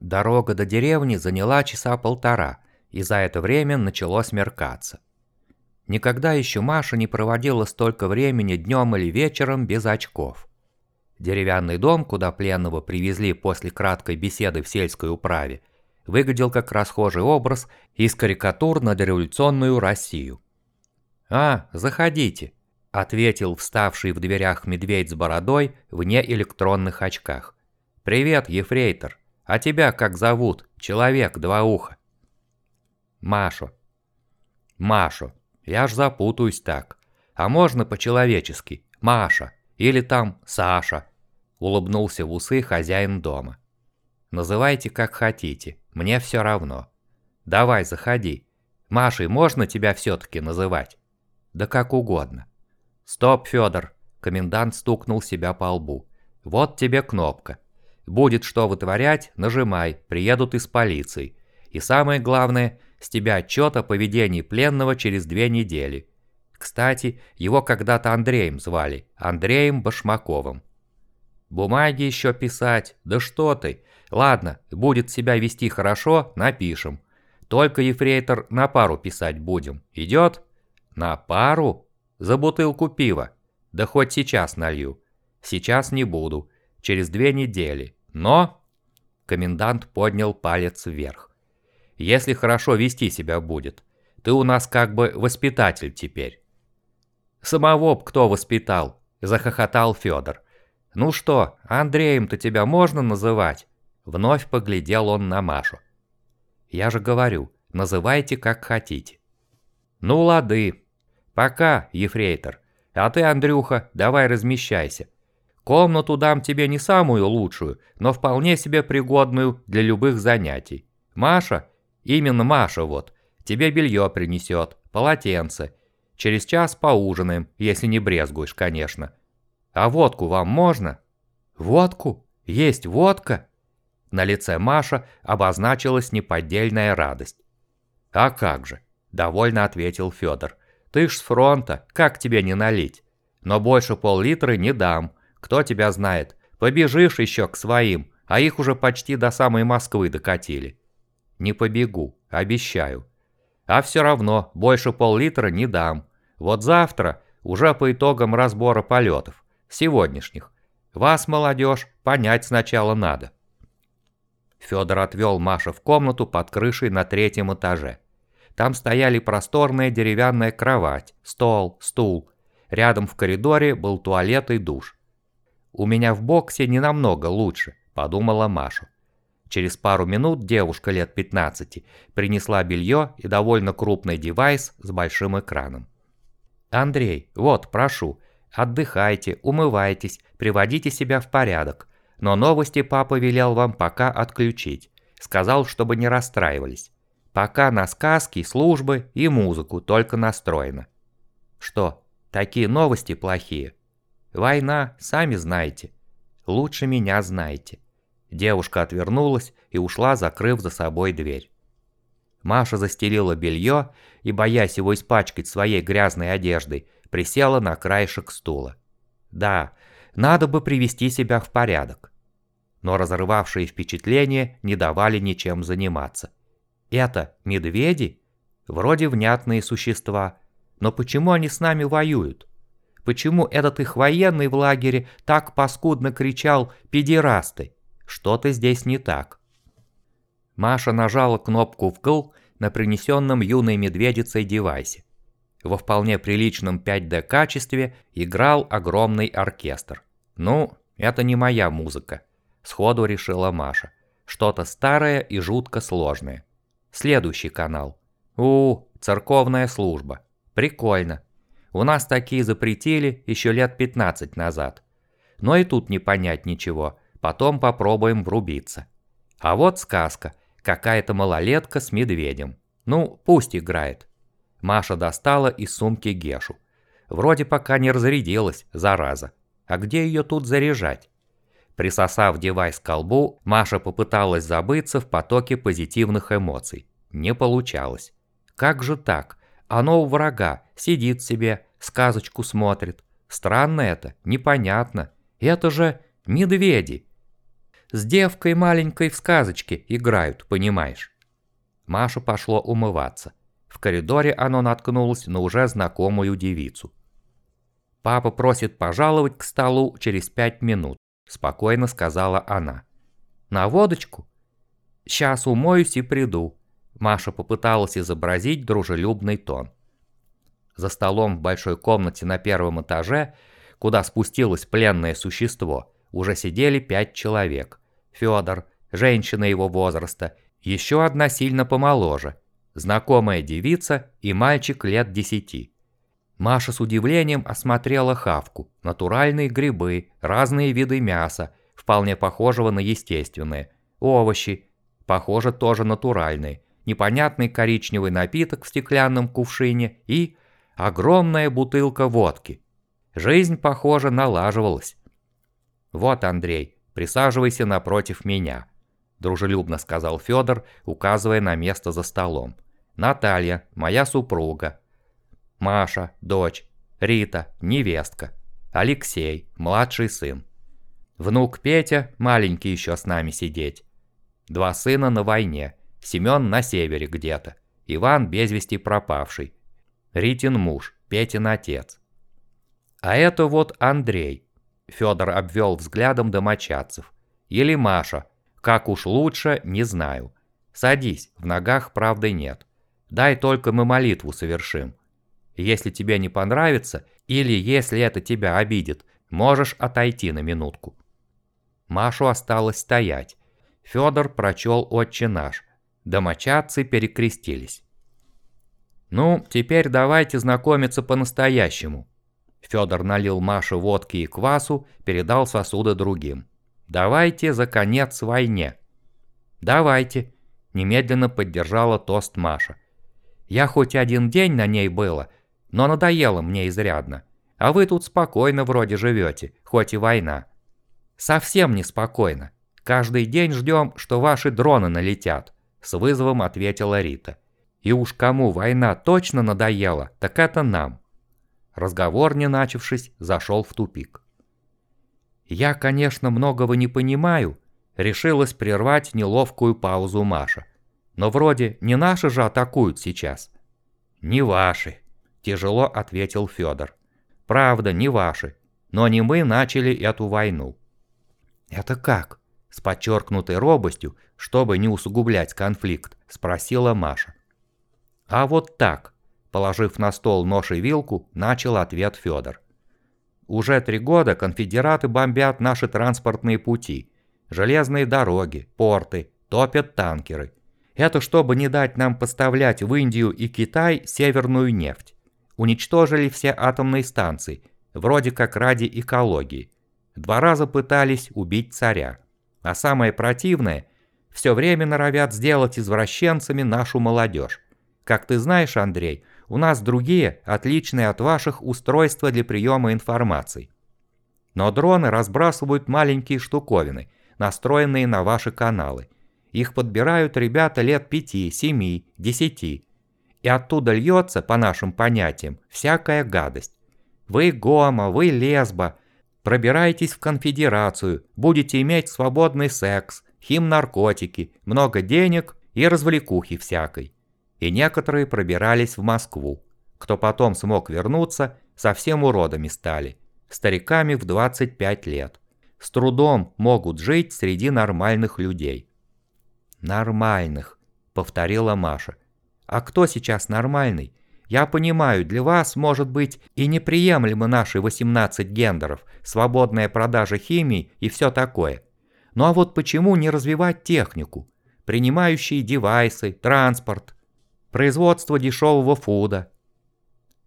Дорога до деревни заняла часа полтора, и за это время начало смеркаться. Никогда еще Маша не проводила столько времени днем или вечером без очков. Деревянный дом, куда пленного привезли после краткой беседы в сельской управе, выглядел как расхожий образ из карикатур на дореволюционную Россию. «А, заходите», – ответил вставший в дверях медведь с бородой в неэлектронных очках. «Привет, ефрейтор. А тебя как зовут? Человек, два уха». «Машу». «Машу. Я ж запутаюсь так. А можно по-человечески? Маша. Или там Саша». Улыбнулся в усы хозяин дома. «Называйте как хотите. Мне все равно. Давай, заходи. Машей можно тебя все-таки называть?» «Да как угодно». «Стоп, Федор!» Комендант стукнул себя по лбу. «Вот тебе кнопка. Будет что вытворять, нажимай, приедут из полиции. И самое главное, с тебя отчет о поведении пленного через две недели. Кстати, его когда-то Андреем звали, Андреем Башмаковым. Бумаги еще писать, да что ты. Ладно, будет себя вести хорошо, напишем. Только, ефрейтор, на пару писать будем. Идет? На пару? За бутылку пива. Да хоть сейчас налью. Сейчас не буду. Через две недели. Но... Комендант поднял палец вверх. Если хорошо вести себя будет. Ты у нас как бы воспитатель теперь. Самого б кто воспитал, захохотал Федор. Ну что, Андреем-то тебя можно называть? Вновь поглядел он на Машу. Я же говорю, называйте как хотите. Ну лады, «Пока, ефрейтор. А ты, Андрюха, давай размещайся. Комнату дам тебе не самую лучшую, но вполне себе пригодную для любых занятий. Маша, именно Маша вот, тебе белье принесет, полотенце. Через час поужинаем, если не брезгуешь, конечно. А водку вам можно?» «Водку? Есть водка?» На лице Маша обозначилась неподдельная радость. «А как же?» – довольно ответил Федор. Ты ж с фронта, как тебе не налить? Но больше пол-литра не дам. Кто тебя знает? Побежишь еще к своим, а их уже почти до самой Москвы докатили. Не побегу, обещаю. А все равно больше пол-литра не дам. Вот завтра, уже по итогам разбора полетов, сегодняшних, вас, молодежь, понять сначала надо. Федор отвел Маша в комнату под крышей на третьем этаже. Там стояли просторная деревянная кровать, стол, стул. Рядом в коридоре был туалет и душ. «У меня в боксе не намного лучше», – подумала Маша. Через пару минут девушка лет 15 принесла белье и довольно крупный девайс с большим экраном. «Андрей, вот, прошу, отдыхайте, умывайтесь, приводите себя в порядок. Но новости папа велел вам пока отключить. Сказал, чтобы не расстраивались. Пока на сказки, службы и музыку только настроено. Что, такие новости плохие? Война, сами знаете. Лучше меня знаете. Девушка отвернулась и ушла, закрыв за собой дверь. Маша застелила белье и, боясь его испачкать своей грязной одеждой, присела на краешек стула. Да, надо бы привести себя в порядок. Но разрывавшие впечатления не давали ничем заниматься. Это медведи? Вроде внятные существа. Но почему они с нами воюют? Почему этот их военный в лагере так паскудно кричал «педерасты»? Что-то здесь не так. Маша нажала кнопку «вкл» на принесенном юной медведицей девайсе. Во вполне приличном 5D качестве играл огромный оркестр. Ну, это не моя музыка, сходу решила Маша. Что-то старое и жутко сложное. Следующий канал. У, церковная служба. Прикольно. У нас такие запретили еще лет 15 назад. Но и тут не понять ничего. Потом попробуем врубиться. А вот сказка. Какая-то малолетка с медведем. Ну, пусть играет. Маша достала из сумки Гешу. Вроде пока не разрядилась, зараза. А где ее тут заряжать? Присосав девайс к колбу, Маша попыталась забыться в потоке позитивных эмоций. Не получалось. Как же так? Оно у врага, сидит себе, сказочку смотрит. Странно это, непонятно. Это же медведи. с девкой маленькой в сказочке играют, понимаешь. Маша пошло умываться. В коридоре оно наткнулось на уже знакомую девицу. «Папа просит пожаловать к столу через пять минут», – спокойно сказала она. «На водочку?» «Сейчас умоюсь и приду», – Маша попыталась изобразить дружелюбный тон. За столом в большой комнате на первом этаже, куда спустилось пленное существо, уже сидели пять человек. Федор, женщина его возраста, еще одна сильно помоложе, знакомая девица и мальчик лет десяти. Маша с удивлением осмотрела хавку, натуральные грибы, разные виды мяса, вполне похожего на естественные, овощи, похоже тоже натуральные, непонятный коричневый напиток в стеклянном кувшине и огромная бутылка водки. Жизнь, похоже, налаживалась. «Вот, Андрей, присаживайся напротив меня», – дружелюбно сказал Федор, указывая на место за столом. «Наталья, моя супруга. Маша, дочь. Рита, невестка. Алексей, младший сын. Внук Петя, маленький еще с нами сидеть. Два сына на войне. Семен на севере где-то. Иван без вести пропавший. Ритин муж, Петин отец. А это вот Андрей. Федор обвел взглядом домочадцев. Или Маша. Как уж лучше, не знаю. Садись, в ногах правды нет. Дай только мы молитву совершим. Если тебе не понравится, или если это тебя обидит, можешь отойти на минутку. Машу осталось стоять. Федор прочел «Отче наш». Домочадцы перекрестились. «Ну, теперь давайте знакомиться по-настоящему». Федор налил Маше водки и квасу, передал сосуды другим. «Давайте за конец войне». «Давайте», – немедленно поддержала тост Маша. «Я хоть один день на ней была, но надоело мне изрядно. А вы тут спокойно вроде живете, хоть и война». «Совсем неспокойно. Каждый день ждем, что ваши дроны налетят», – с вызовом ответила Рита. И уж кому война точно надоела, так это нам. Разговор, не начавшись, зашел в тупик. «Я, конечно, многого не понимаю», — решилась прервать неловкую паузу Маша. «Но вроде не наши же атакуют сейчас». «Не ваши», — тяжело ответил Федор. «Правда, не ваши, но не мы начали эту войну». «Это как?» — с подчеркнутой робостью, чтобы не усугублять конфликт, спросила Маша. «А вот так», – положив на стол нож и вилку, начал ответ Федор. «Уже три года конфедераты бомбят наши транспортные пути, железные дороги, порты, топят танкеры. Это чтобы не дать нам поставлять в Индию и Китай северную нефть. Уничтожили все атомные станции, вроде как ради экологии. Два раза пытались убить царя. А самое противное, все время норовят сделать извращенцами нашу молодежь. Как ты знаешь, Андрей, у нас другие, отличные от ваших устройства для приема информации. Но дроны разбрасывают маленькие штуковины, настроенные на ваши каналы. Их подбирают ребята лет 5, 7, 10. И оттуда льется, по нашим понятиям, всякая гадость. Вы гомо, вы лесба. Пробираетесь в конфедерацию, будете иметь свободный секс, хим-наркотики, много денег и развлекухи всякой и некоторые пробирались в Москву. Кто потом смог вернуться, совсем уродами стали, стариками в 25 лет. С трудом могут жить среди нормальных людей. «Нормальных», — повторила Маша. «А кто сейчас нормальный? Я понимаю, для вас, может быть, и неприемлемы наши 18 гендеров, свободная продажа химии и все такое. Ну а вот почему не развивать технику? Принимающие девайсы, транспорт, производство дешевого фуда.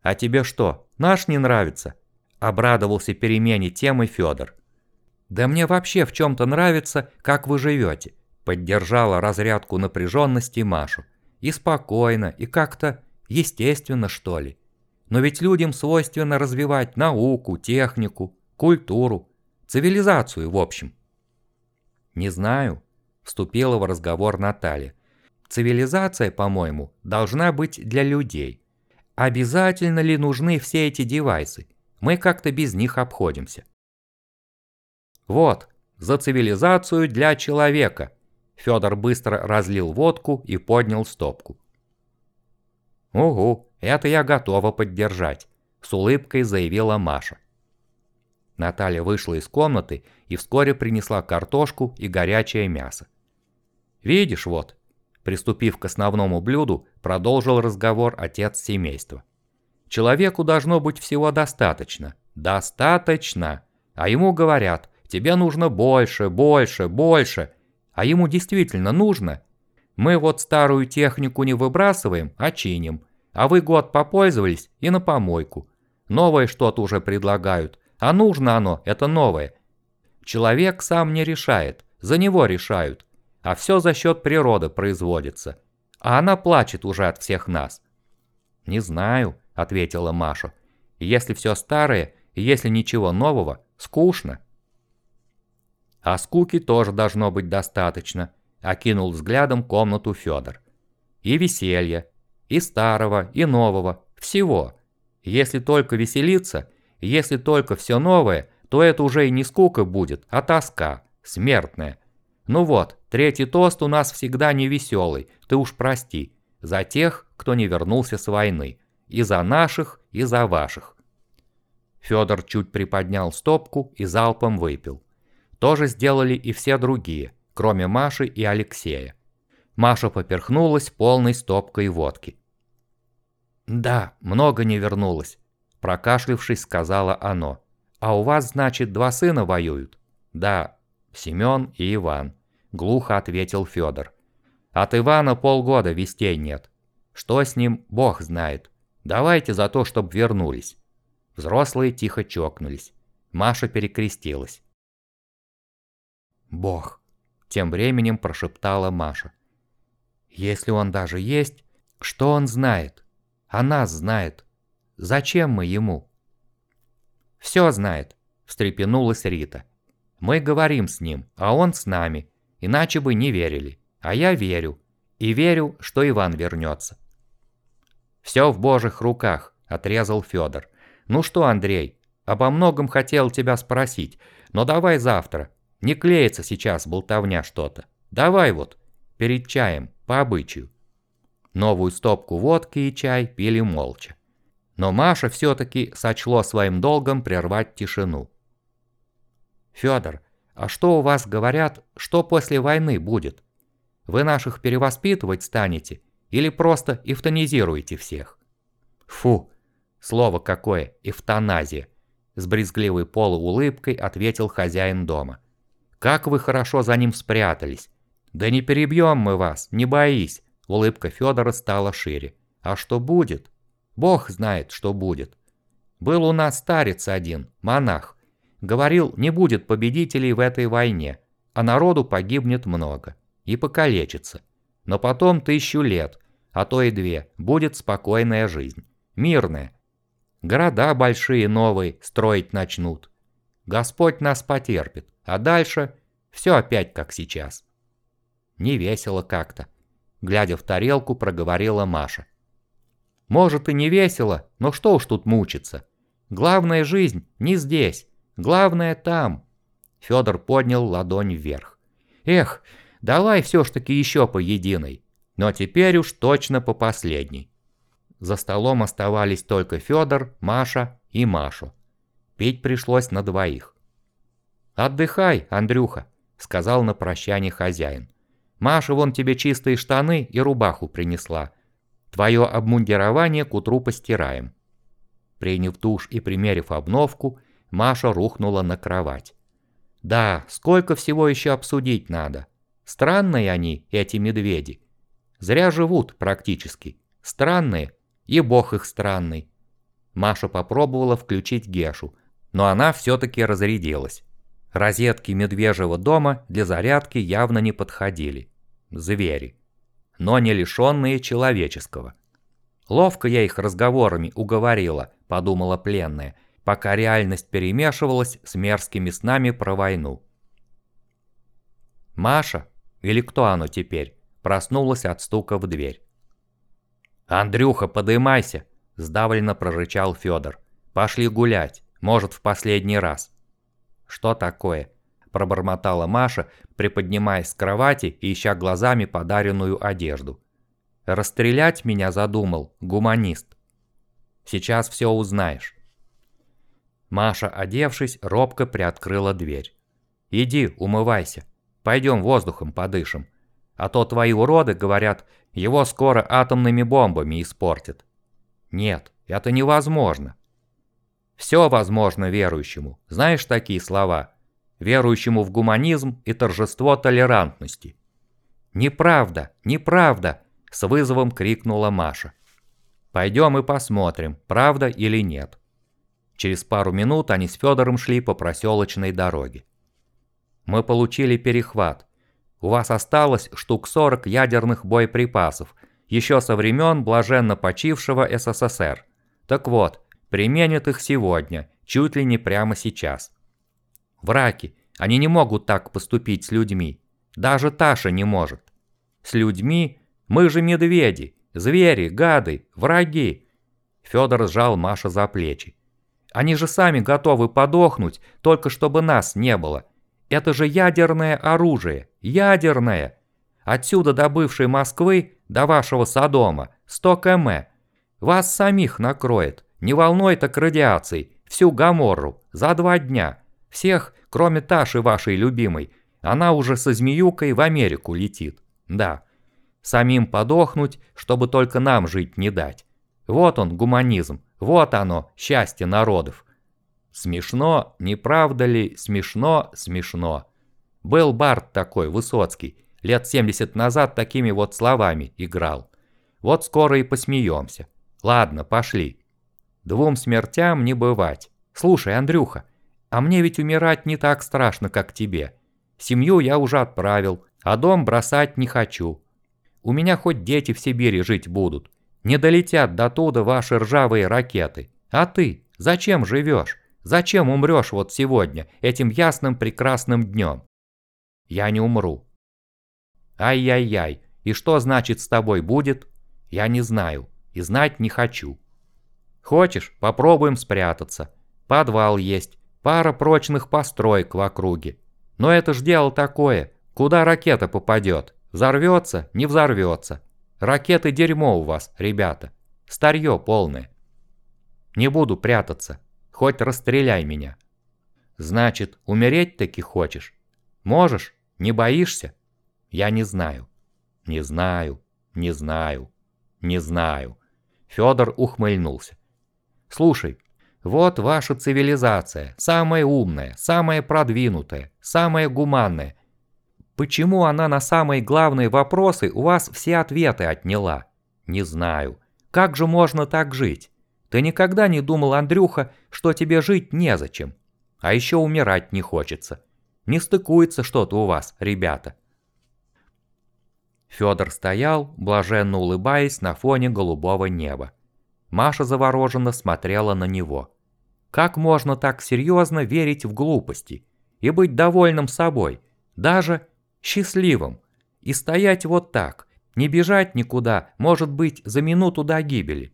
А тебе что, наш не нравится? Обрадовался перемене темы Федор. Да мне вообще в чем-то нравится, как вы живете. Поддержала разрядку напряженности Машу. И спокойно, и как-то естественно, что ли. Но ведь людям свойственно развивать науку, технику, культуру, цивилизацию в общем. Не знаю, вступила в разговор Наталья. Цивилизация, по-моему, должна быть для людей. Обязательно ли нужны все эти девайсы? Мы как-то без них обходимся. Вот, За цивилизацию для человека!» Федор быстро разлил водку и поднял стопку. «Угу, это я готова поддержать», – с улыбкой заявила Маша. Наталья вышла из комнаты и вскоре принесла картошку и горячее мясо. «Видишь, вот», – приступив к основному блюду, продолжил разговор отец семейства. «Человеку должно быть всего достаточно. Достаточно. А ему говорят, тебе нужно больше, больше, больше. А ему действительно нужно. Мы вот старую технику не выбрасываем, а чиним. А вы год попользовались и на помойку. Новое что-то уже предлагают. А нужно оно, это новое. Человек сам не решает, за него решают. А все за счет природы производится. А она плачет уже от всех нас. «Не знаю», — ответила Маша. «Если все старое, если ничего нового, скучно». «А скуки тоже должно быть достаточно», — окинул взглядом комнату Федор. «И веселье, и старого, и нового, всего. Если только веселиться, если только все новое, то это уже и не скука будет, а тоска, смертная. Ну вот, третий тост у нас всегда не веселый, ты уж прости. За тех, кто не вернулся с войны. И за наших, и за ваших. Федор чуть приподнял стопку и залпом выпил. То же сделали и все другие, кроме Маши и Алексея. Маша поперхнулась полной стопкой водки. «Да, много не вернулось», – прокашлившись, сказала оно. «А у вас, значит, два сына воюют?» «Да, Семен и Иван», – глухо ответил Федор. «От Ивана полгода вестей нет. Что с ним, бог знает. Давайте за то, чтобы вернулись». Взрослые тихо чокнулись. Маша перекрестилась. «Бог», – тем временем прошептала Маша. «Если он даже есть, что он знает? А нас знает. Зачем мы ему?» «Все знает», – встрепенулась Рита. «Мы говорим с ним, а он с нами, иначе бы не верили. А я верю. И верю, что Иван вернется». «Все в божьих руках», – отрезал Федор. «Ну что, Андрей, обо многом хотел тебя спросить, но давай завтра. Не клеится сейчас болтовня что-то. Давай вот, перед чаем, по обычаю». Новую стопку водки и чай пили молча. Но Маша все-таки сочло своим долгом прервать тишину. «Федор, а что у вас говорят, что после войны будет? Вы наших перевоспитывать станете или просто эвтанизируете всех?» «Фу, Слово какое, эвтаназия!» С брезгливой полуулыбкой ответил хозяин дома. «Как вы хорошо за ним спрятались!» «Да не перебьем мы вас, не боись!» Улыбка Федора стала шире. «А что будет?» «Бог знает, что будет!» «Был у нас старец один, монах. Говорил, не будет победителей в этой войне, а народу погибнет много. И покалечится. Но потом тысячу лет, а то и две, будет спокойная жизнь. Мирная, Города большие новые строить начнут. Господь нас потерпит, а дальше все опять как сейчас. Не весело как-то. Глядя в тарелку, проговорила Маша. Может и не весело, но что уж тут мучиться. Главная жизнь не здесь, главное там. Федор поднял ладонь вверх. Эх, давай все ж таки еще по единой. Но теперь уж точно по последней. За столом оставались только Федор, Маша и Машу. Пить пришлось на двоих. «Отдыхай, Андрюха», — сказал на прощание хозяин. «Маша вон тебе чистые штаны и рубаху принесла. Твое обмундирование к утру постираем». Приняв душ и примерив обновку, Маша рухнула на кровать. «Да, сколько всего еще обсудить надо. Странные они, эти медведи. Зря живут практически. Странные, и бог их странный. Маша попробовала включить Гешу, но она все-таки разрядилась. Розетки медвежьего дома для зарядки явно не подходили. Звери. Но не лишенные человеческого. Ловко я их разговорами уговорила, подумала пленная, пока реальность перемешивалась с мерзкими снами про войну. Маша, или кто оно теперь, проснулась от стука в дверь. «Андрюха, подымайся!» – сдавленно прорычал Федор. «Пошли гулять, может, в последний раз». «Что такое?» пробормотала Маша, приподнимаясь с кровати и ища глазами подаренную одежду. Расстрелять меня задумал гуманист. Сейчас все узнаешь. Маша, одевшись, робко приоткрыла дверь. «Иди, умывайся. Пойдем воздухом подышим. А то твои уроды говорят, его скоро атомными бомбами испортят». «Нет, это невозможно». «Все возможно верующему. Знаешь такие слова? Верующему в гуманизм и торжество толерантности». «Неправда, неправда!» – с вызовом крикнула Маша. «Пойдем и посмотрим, правда или нет». Через пару минут они с Федором шли по проселочной дороге. Мы получили перехват. У вас осталось штук 40 ядерных боеприпасов, еще со времен блаженно почившего СССР. Так вот, применят их сегодня, чуть ли не прямо сейчас. Враки, они не могут так поступить с людьми. Даже Таша не может. С людьми мы же медведи, звери, гады, враги. Федор сжал Маша за плечи. Они же сами готовы подохнуть, только чтобы нас не было. Это же ядерное оружие, ядерное. Отсюда до бывшей Москвы, до вашего Содома, 100 км. Вас самих накроет, не волной так радиацией, всю Гаморру, за два дня. Всех, кроме Таши вашей любимой, она уже со змеюкой в Америку летит. Да, самим подохнуть, чтобы только нам жить не дать. Вот он, гуманизм, вот оно, счастье народов. Смешно, не правда ли, смешно, смешно. Был Барт такой, Высоцкий, лет 70 назад такими вот словами играл. Вот скоро и посмеемся. Ладно, пошли. Двум смертям не бывать. Слушай, Андрюха, а мне ведь умирать не так страшно, как тебе. Семью я уже отправил, а дом бросать не хочу. У меня хоть дети в Сибири жить будут. Не долетят до туда ваши ржавые ракеты. А ты зачем живешь? Зачем умрешь вот сегодня, этим ясным прекрасным днем? Я не умру. Ай-яй-яй, и что значит с тобой будет? Я не знаю и знать не хочу. Хочешь, попробуем спрятаться. Подвал есть, пара прочных построек в округе. Но это ж дело такое, куда ракета попадет, взорвется, не взорвется. Ракеты дерьмо у вас, ребята. Старье полное. Не буду прятаться. Хоть расстреляй меня. Значит, умереть таки хочешь? Можешь? Не боишься? Я не знаю. Не знаю. Не знаю. Не знаю. Федор ухмыльнулся. Слушай, вот ваша цивилизация, самая умная, самая продвинутая, самая гуманная, Почему она на самые главные вопросы у вас все ответы отняла? Не знаю. Как же можно так жить? Ты никогда не думал, Андрюха, что тебе жить незачем? А еще умирать не хочется. Не стыкуется что-то у вас, ребята. Федор стоял, блаженно улыбаясь на фоне голубого неба. Маша завороженно смотрела на него. Как можно так серьезно верить в глупости и быть довольным собой, даже счастливым. И стоять вот так, не бежать никуда, может быть, за минуту до гибели.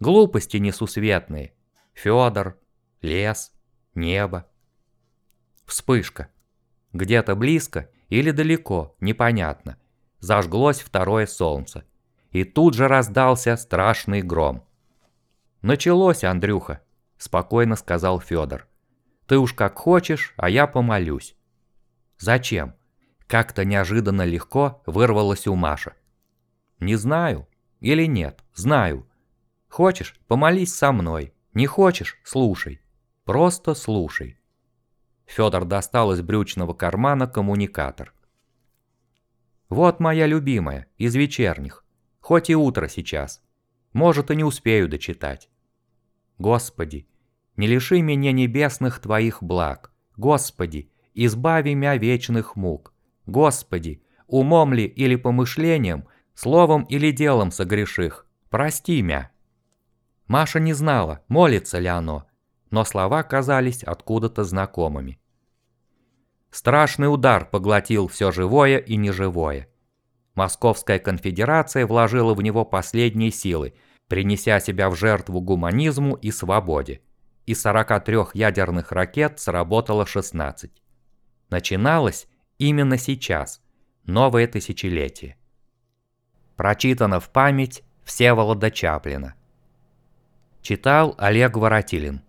Глупости несусветные. Федор, лес, небо. Вспышка. Где-то близко или далеко, непонятно. Зажглось второе солнце. И тут же раздался страшный гром. «Началось, Андрюха», – спокойно сказал Федор. «Ты уж как хочешь, а я помолюсь». «Зачем?» Как-то неожиданно легко вырвалось у Маши. «Не знаю. Или нет, знаю. Хочешь, помолись со мной. Не хочешь, слушай. Просто слушай». Федор достал из брючного кармана коммуникатор. «Вот моя любимая, из вечерних. Хоть и утро сейчас. Может, и не успею дочитать. Господи, не лиши меня небесных Твоих благ. Господи, избави меня вечных мук. Господи, умом ли или помышлением, словом или делом согреших, прости мя. Маша не знала, молится ли оно, но слова казались откуда-то знакомыми. Страшный удар поглотил все живое и неживое. Московская конфедерация вложила в него последние силы, принеся себя в жертву гуманизму и свободе. Из 43 ядерных ракет сработало 16. Начиналось именно сейчас, новое тысячелетие. Прочитано в память Всеволода Чаплина. Читал Олег Воротилин.